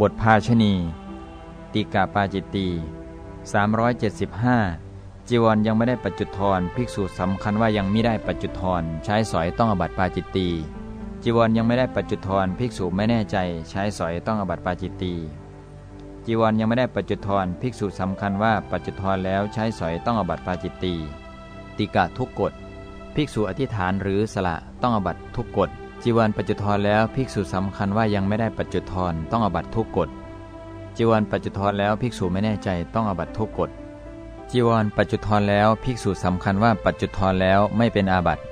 บทภาชณี ติกาปาจิตตี375 จีวรยังไม่ได้ปัจจุทรภิกษุสำคัญว่ายังไม่ได้ปัจจุทรใช้สอยต้องอบัตปาจิตตีจีวรยังไม่ได้ปัจจุทรภิกษุไม่แน่ใจ ใช้สอยต้องอบัตปาจิตตีจีวรยังไม่ได้ปัจจุทรภิกษุสำคัญว่าปัจจุทรแล้วใช้สอยต้องอบัตปาจิตตีติกะทุกกฎภิกษุอธิษฐานหรือสละต้องอบัตทุกกฎ จีวรปัจจุทรแล้วภิกษุสำคัญว่ายังไม่ได้ปัจจุทรต้องอบัตทุกกฎจีวรปัจจุทรแล้วภิกษุไม่แน่ใจต้องอบัตทุกกฎจีวรปัจจุทรแล้วภิกษุสำคัญว่าปัจจุทรแล้วไม่เป็นอาบัติ